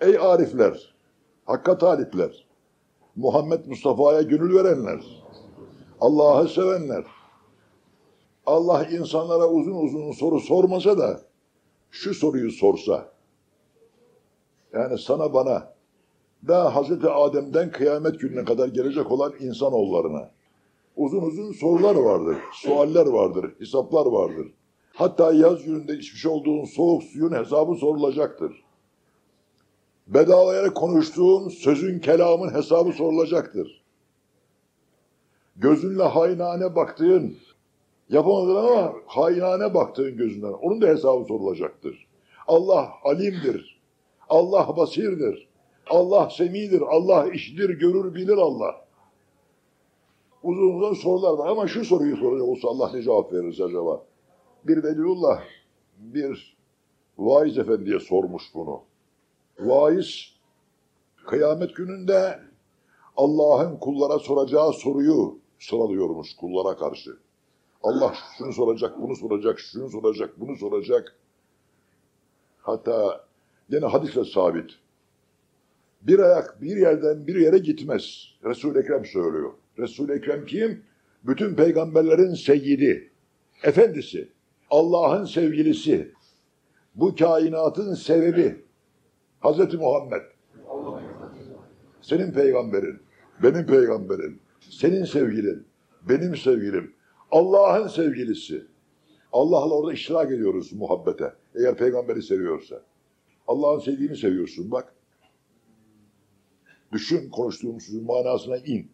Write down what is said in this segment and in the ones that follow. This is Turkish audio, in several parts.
Ey arifler, hakka talipler, Muhammed Mustafa'ya gönül verenler, Allah'ı sevenler, Allah insanlara uzun uzun soru sormasa da şu soruyu sorsa, yani sana bana, daha Hazreti Adem'den kıyamet gününe kadar gelecek olan insanoğullarına uzun uzun sorular vardır, sualler vardır, hesaplar vardır. Hatta yaz gününde içmiş olduğun soğuk suyun hesabı sorulacaktır. Bedavaya konuştuğun sözün, kelamın hesabı sorulacaktır. Gözünle hainane baktığın, yapamadın ama hainane baktığın gözünden, onun da hesabı sorulacaktır. Allah alimdir, Allah basirdir, Allah semidir, Allah işidir, görür, bilir Allah. Uzun uzun sorular var ama şu soruyu soracak olsa Allah ne cevap verir acaba? Bir veliullah, bir vaiz efendiye sormuş bunu. Vaiz, kıyamet gününde Allah'ın kullara soracağı soruyu sıralıyormuş kullara karşı. Allah şunu soracak, bunu soracak, şunu soracak, bunu soracak. Hatta yine hadisle sabit. Bir ayak bir yerden bir yere gitmez. Resul-i Ekrem söylüyor. Resul-i Ekrem kim? Bütün peygamberlerin seyyidi, efendisi, Allah'ın sevgilisi, bu kainatın sebebi, Hazreti Muhammed. Senin peygamberin, benim peygamberim, senin sevgilin, benim sevgilim, Allah'ın sevgilisi. Allah'la orada iştirak ediyoruz muhabbete. Eğer peygamberi seviyorsa. Allah'ın sevdiğini seviyorsun bak. Düşün konuştuğumuzun manasına in.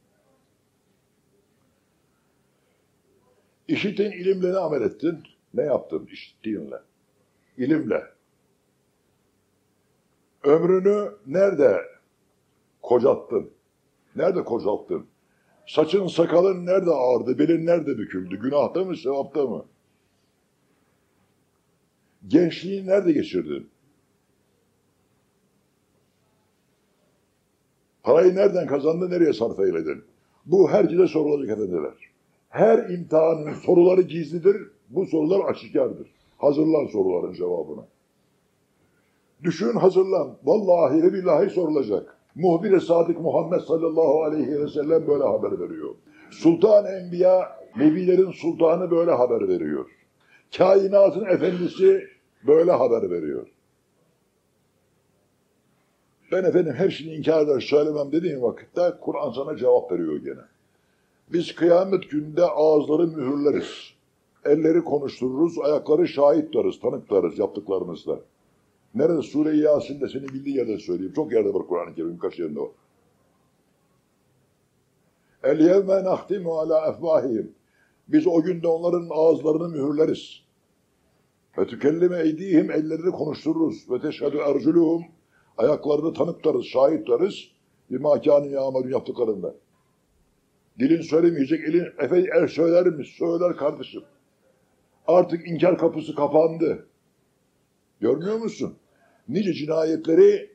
İşitin ilimle ne amel ettin? Ne yaptın işittiğinle? İlimle. Ömrünü nerede kocattın? Nerede kocalttın? Saçın sakalın nerede ağırdı? Belin nerede büküldü? Günahta mı, sevapta mı? Gençliğini nerede geçirdin? Parayı nereden kazandın, nereye sarf eyledin? Bu herkese sorulacak efendiler. Her imtihanın soruları gizlidir, bu sorular aşikardır. Hazırlan soruların cevabını. Düşün hazırlan. Vallahi ve billahi sorulacak. Muhbir-i Sadık Muhammed sallallahu aleyhi ve sellem böyle haber veriyor. Sultan Enbiya, Nebilerin sultanı böyle haber veriyor. Kainatın efendisi böyle haber veriyor. Ben efendim her şeyi inkar eder söylemem dediğim vakitte Kur'an sana cevap veriyor gene. Biz kıyamet günde ağızları mühürleriz. Elleri konuştururuz, ayakları şahit tutarız, tanık tutarız yaptıklarımızda. Nerede? Sure-i Yasin'de seni bildiği yerde söyleyeyim. Çok yerde var Kur'an-ı Kerim, kaç yerinde var. El yevme nahtimu ala efvahihim. Biz o günde onların ağızlarını mühürleriz. Ve tükellime eydihim ellerini konuştururuz. Ve teşhedü erculuhum ayaklarını tanık tutarız, şahit tutarız. Bir makânı yağmalın yaptıklarında. Dilin söylemeyecek, elin efe el söyler mi? Söyler kardeşim. Artık inkar kapısı kapandı. Görmüyor musun? Nice cinayetleri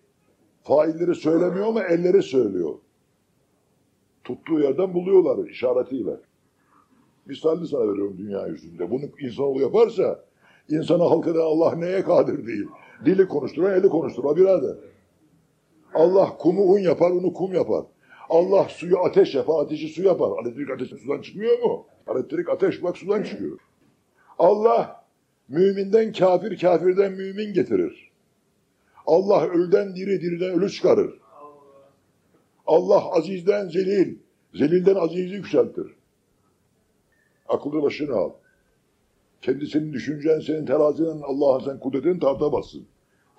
failleri söylemiyor ama elleri söylüyor. Tuttuğu yerden buluyorlar işaretiyle. Misalini sana veriyorum dünya yüzünde. Bunu insanoğlu yaparsa insana halk eden Allah neye kadir değil. Dili konuşturan eli konuşturma birader. Allah kumu un yapar, onu kum yapar. Allah suyu ateş yapar, ateşi su yapar. Elektrik ateşi sudan çıkmıyor mu? Elektrik ateş bak sudan çıkıyor. Allah müminden kafir, kafirden mümin getirir. Allah ölden diri, diriden ölü çıkarır. Allah azizden zelil, zelilden azizi yükseltir. Akıllı başına al. Kendi senin düşüncen, senin terazinin, Allah'ın sen kudretini tartamazsın.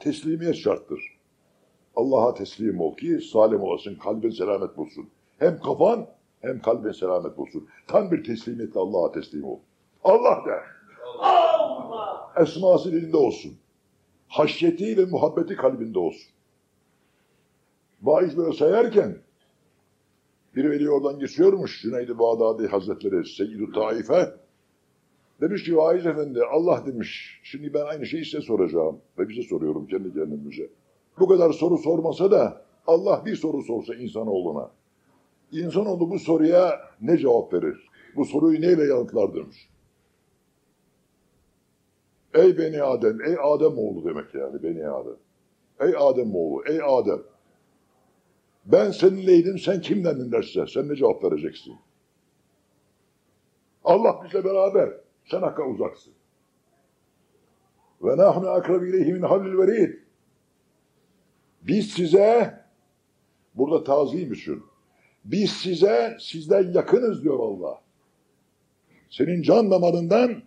Teslimiyet şarttır. Allah'a teslim ol ki salim olasın, kalbin selamet bulsun. Hem kafan hem kalbin selamet bulsun. Tam bir teslimiyetle Allah'a teslim ol. Allah de. Allah! Esması dilinde olsun. Haşyeti ve muhabbeti kalbinde olsun. Vaiz böyle sayarken bir veli oradan geçiyormuş Cüneyd-i Bağdadi Hazretleri Seyyid-i Taife demiş ki vaiz efendi Allah demiş şimdi ben aynı şeyi size soracağım ve bize soruyorum kendi kendimize. Bu kadar soru sormasa da Allah bir soru sorsa insanoğluna. İnsanoğlu bu soruya ne cevap verir? Bu soruyu neyle yanıtlar demiş. Ey beni Adem, ey Adem oğlu demek yani beni Adem. Ey Adem oğlu, ey Adem. Ben seninleydim, sen kimdendin derse, sen ne cevap vereceksin? Allah bizle beraber, sen hakka uzaksın. Ve nahnu akrabu ileyhi min hablil verid. Biz size, burada tazim için, biz size, sizden yakınız diyor Allah. Senin can damarından,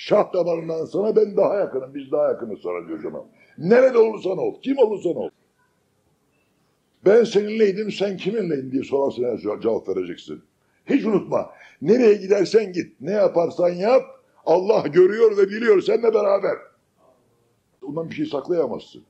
şah damarından sana ben daha yakınım, biz daha yakınız sana diyor. Nerede olursan ol, kim olursan ol. Ben seninleydim, sen kiminleydin diye sorarsan cevap vereceksin. Hiç unutma, nereye gidersen git, ne yaparsan yap, Allah görüyor ve biliyor seninle beraber. Ondan bir şey saklayamazsın.